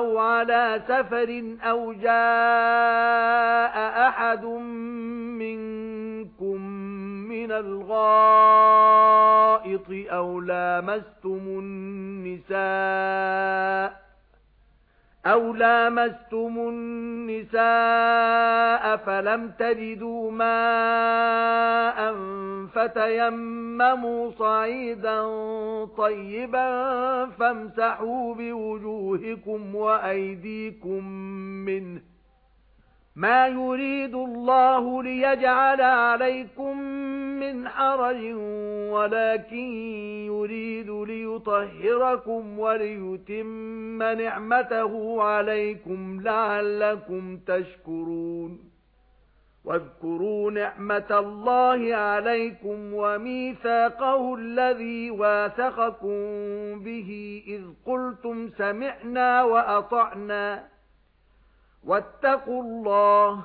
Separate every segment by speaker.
Speaker 1: أَوْ عَلَىٰ سَفَرٍ أَوْ جَاءَ أَحَدٌ مِّنكُم مِّنَ الْغَائِطِ أَوْ لَامَسْتُمُ النِّسَاءَ أَوْ لَامَسْتُمُ النِّسَاءَ فَلَمْ تَجِدُوا مَاءً فَتَيَمَّمُوا صَعِيدًا طَيِّبًا فَامْسَحُوا بِوُجُوهِكُمْ وَأَيْدِيكُمْ مِنْهُ. مَا يُرِيدُ اللَّهُ لِيَجْعَلَ عَلَيْكُمْ مِنْ حَرَجٍ وَلَكِنْ يُرِيدُ لِيُطَهِّرَكُمْ وَلِيُتِمَّ نِعْمَتَهُ عَلَيْكُمْ لَعَلَّكُمْ تَشْكُرُونَ. وَاذْكُرُوا نِعْمَةَ اللَّهِ عَلَيْكُمْ وَمِيثَاقَهُ الَّذِي وَاثَقَكُم بِهِ إِذْ قُلْتُمْ سَمِعْنَا وَأَطَعْنَا وَاتَّقُوا اللَّهَ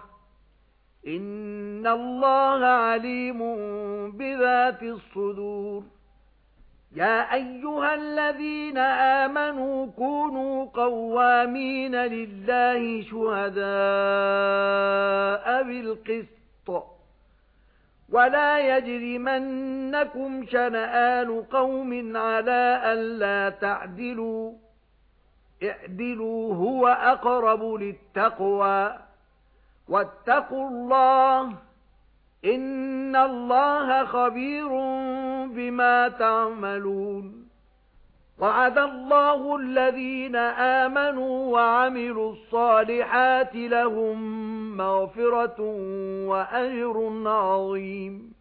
Speaker 1: إِنَّ اللَّهَ عَلِيمٌ بِذَاتِ الصُّدُورِ. يَا أَيُّهَا الَّذِينَ آمَنُوا كُونُوا قَوَّامِينَ لِلَّهِ شُهَدَاءَ. بِالْقِسْطِ وَلَا يَجْرِمَنَّكُمْ شَنَآنُ قَوْمٍ عَلَى أَلَّا تَعْدِلُوا. اعْدِلُوا هُوَ أَقْرَبُ لِلتَّقْوَى. وَاتَّقُوا اللَّهَ إِنَّ اللَّهَ خَبِيرٌ بِمَا تَعْمَلُونَ. وَعَدَ اللَّهُ الَّذِينَ آمَنُوا وَعَمِلُوا الصَّالِحَاتِ لَهُم مَّغْفِرَةٌ وَأَجْرٌ عَظِيمٌ.